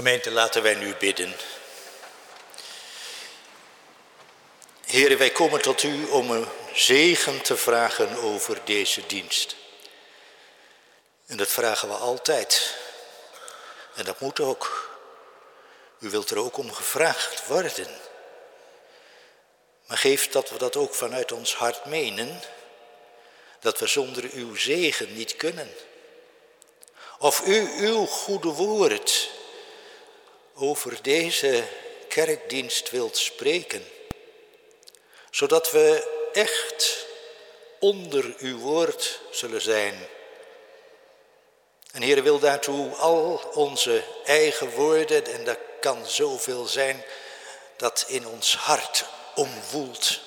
Gemeente, laten wij nu bidden. Heren, wij komen tot u om een zegen te vragen over deze dienst. En dat vragen we altijd. En dat moet ook. U wilt er ook om gevraagd worden. Maar geef dat we dat ook vanuit ons hart menen, dat we zonder uw zegen niet kunnen. Of u uw goede woord over deze kerkdienst wilt spreken, zodat we echt onder uw woord zullen zijn. En Heer wil daartoe al onze eigen woorden, en dat kan zoveel zijn, dat in ons hart omwoelt.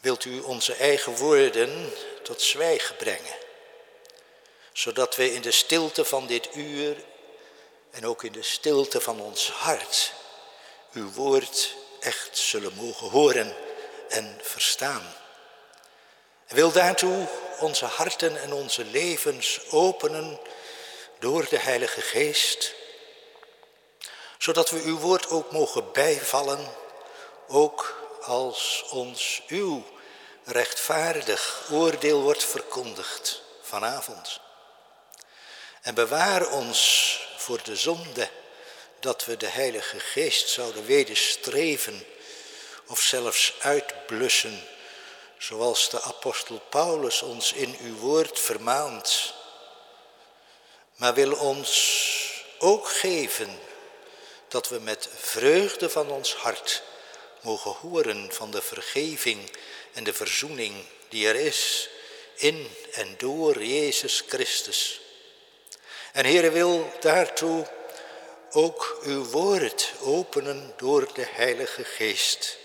Wilt u onze eigen woorden tot zwijgen brengen, zodat we in de stilte van dit uur en ook in de stilte van ons hart uw woord echt zullen mogen horen en verstaan. En wil daartoe onze harten en onze levens openen door de Heilige Geest, zodat we uw woord ook mogen bijvallen, ook als ons uw rechtvaardig oordeel wordt verkondigd vanavond. En bewaar ons voor de zonde dat we de Heilige Geest zouden wederstreven of zelfs uitblussen, zoals de apostel Paulus ons in uw woord vermaant. Maar wil ons ook geven dat we met vreugde van ons hart mogen horen van de vergeving en de verzoening die er is in en door Jezus Christus. En Heere wil daartoe ook uw woord openen door de Heilige Geest.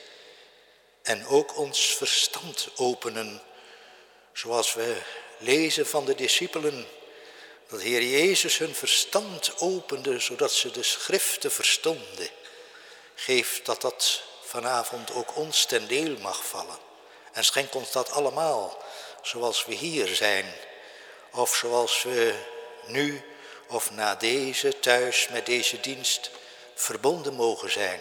En ook ons verstand openen, zoals we lezen van de discipelen, dat Heer Jezus hun verstand opende, zodat ze de schriften verstonden. Geef dat dat vanavond ook ons ten deel mag vallen. En schenk ons dat allemaal, zoals we hier zijn, of zoals we nu of na deze thuis met deze dienst verbonden mogen zijn.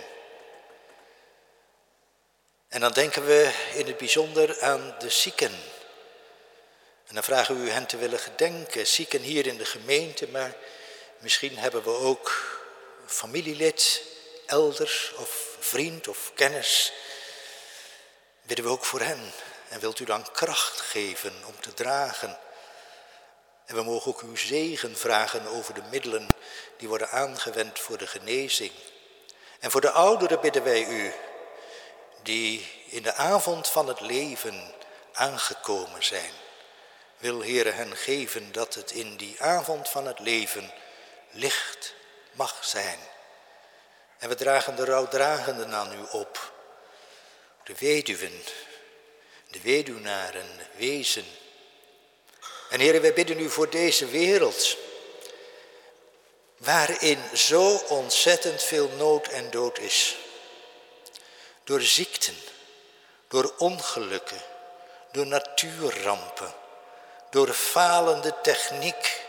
En dan denken we in het bijzonder aan de zieken. En dan vragen we u hen te willen gedenken, zieken hier in de gemeente, maar misschien hebben we ook familielid, elders of vriend of kennis. Bidden we ook voor hen en wilt u dan kracht geven om te dragen en we mogen ook uw zegen vragen over de middelen die worden aangewend voor de genezing. En voor de ouderen bidden wij u, die in de avond van het leven aangekomen zijn. Wil Heere hen geven dat het in die avond van het leven licht mag zijn. En we dragen de rouwdragenden aan u op. De weduwen, de weduwnaren, wezen en heren, wij bidden u voor deze wereld, waarin zo ontzettend veel nood en dood is. Door ziekten, door ongelukken, door natuurrampen, door falende techniek.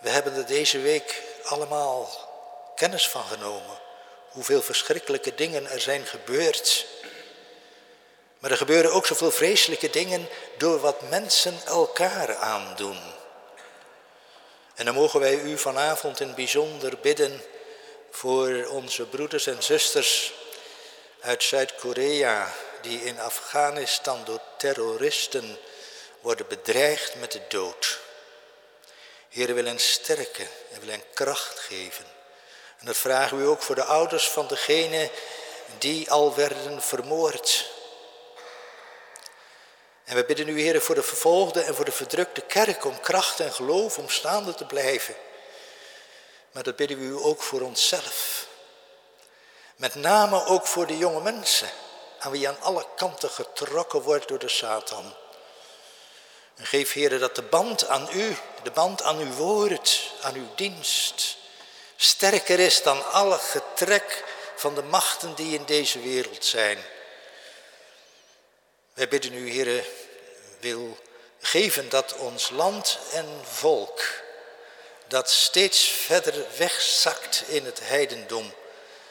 We hebben er deze week allemaal kennis van genomen, hoeveel verschrikkelijke dingen er zijn gebeurd. Maar er gebeuren ook zoveel vreselijke dingen door wat mensen elkaar aandoen. En dan mogen wij u vanavond in bijzonder bidden voor onze broeders en zusters uit Zuid-Korea die in Afghanistan door terroristen worden bedreigd met de dood. Heer, wil hen sterken en wil hen kracht geven. En dat vragen we ook voor de ouders van degenen die al werden vermoord en we bidden u, Heer, voor de vervolgde en voor de verdrukte kerk om kracht en geloof om staande te blijven. Maar dat bidden we u ook voor onszelf. Met name ook voor de jonge mensen, aan wie aan alle kanten getrokken wordt door de Satan. En geef, Heer, dat de band aan u, de band aan uw woord, aan uw dienst, sterker is dan alle getrek van de machten die in deze wereld zijn. Wij bidden u, Heer, wil geven dat ons land en volk dat steeds verder wegzakt in het heidendom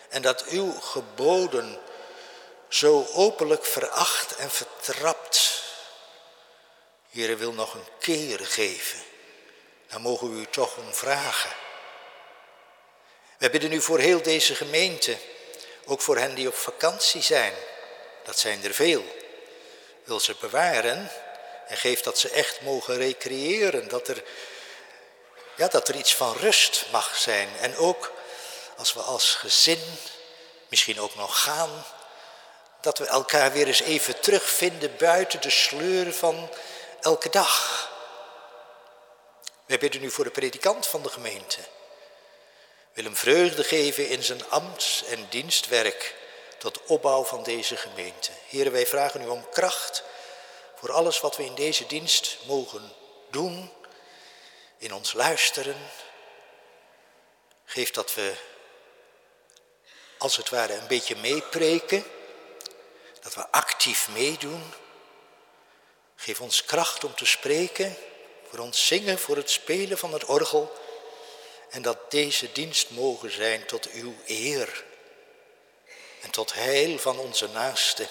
en dat uw geboden zo openlijk veracht en vertrapt. Heere wil nog een keer geven. Daar mogen we u toch om vragen. Wij bidden u voor heel deze gemeente, ook voor hen die op vakantie zijn. Dat zijn er veel. Wil ze bewaren en geef dat ze echt mogen recreëren, dat er, ja, dat er iets van rust mag zijn. En ook als we als gezin misschien ook nog gaan, dat we elkaar weer eens even terugvinden buiten de sleur van elke dag. Wij bidden nu voor de predikant van de gemeente. Wil hem vreugde geven in zijn ambts- en dienstwerk tot opbouw van deze gemeente. Heren, wij vragen u om kracht voor alles wat we in deze dienst mogen doen, in ons luisteren. Geef dat we als het ware een beetje meepreken, dat we actief meedoen. Geef ons kracht om te spreken, voor ons zingen, voor het spelen van het orgel. En dat deze dienst mogen zijn tot uw eer en tot heil van onze naasten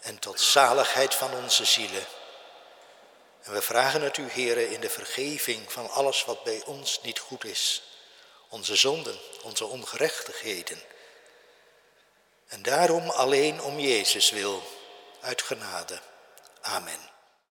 en tot zaligheid van onze zielen. En we vragen het u, heren, in de vergeving van alles wat bij ons niet goed is. Onze zonden, onze ongerechtigheden. En daarom alleen om Jezus wil, uit genade. Amen.